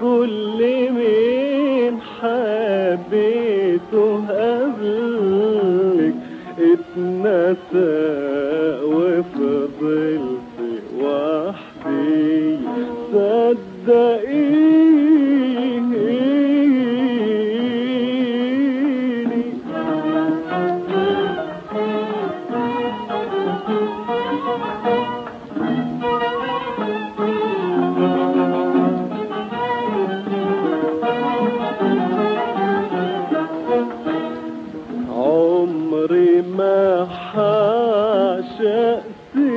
كل من حبيته قبلك اتنسى وفضلت وحدي. صدقيني Bible.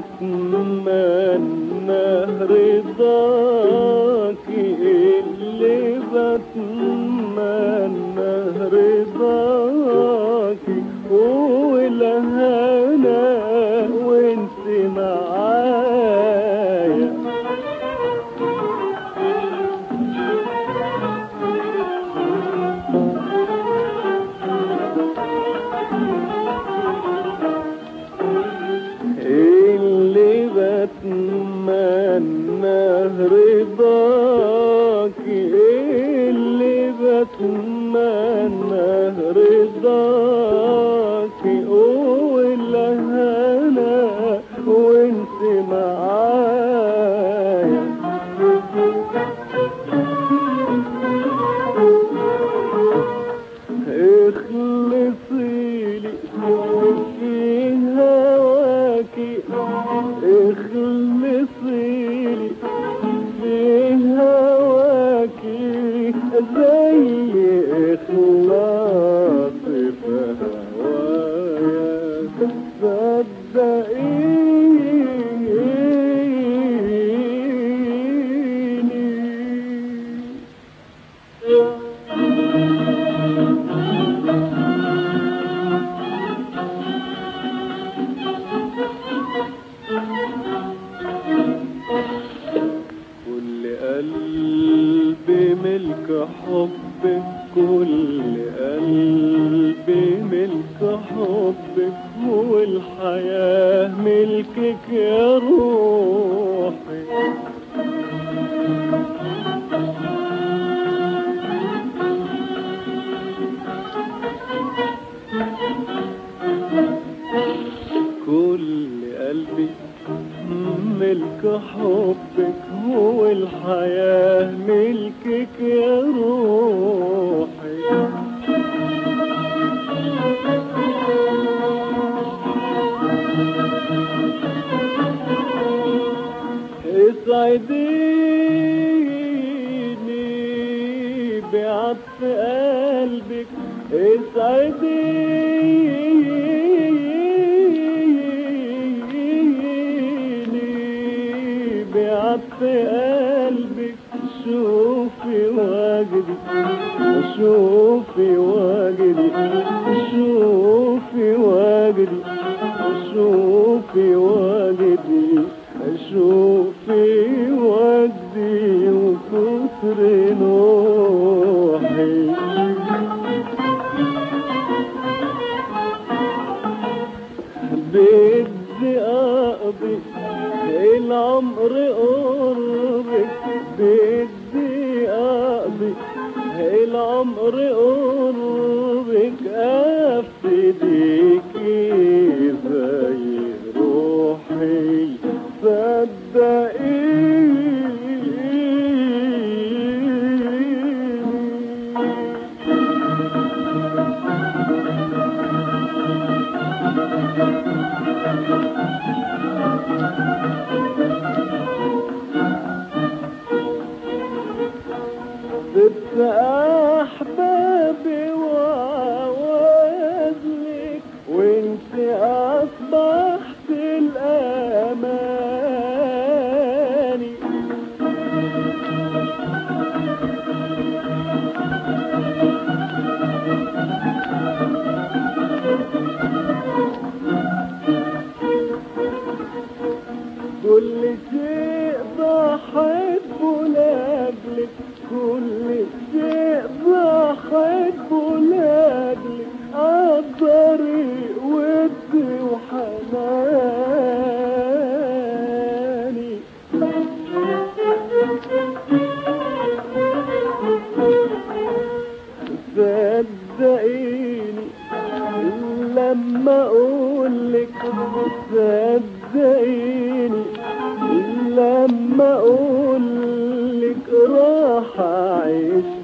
بتمنى رضاكي اللي بتمنى بتمنى رضاكي اللي بتمنى رضاكي والهنا وانت معايا اخلاصي ملك حبك كل قلب ملك حبك والحياة ملكك يا روحي. حبك هو الحياة ملكك يا روحي. اسعديني بعطف بعطف قلبك شوفي واجدي شوفي واجدي شوفي واجدي شوفي واجدي. العمر قربك افديكي Amen. صدقيني لما اقولك صدقيني لما اقولك راح أعيش.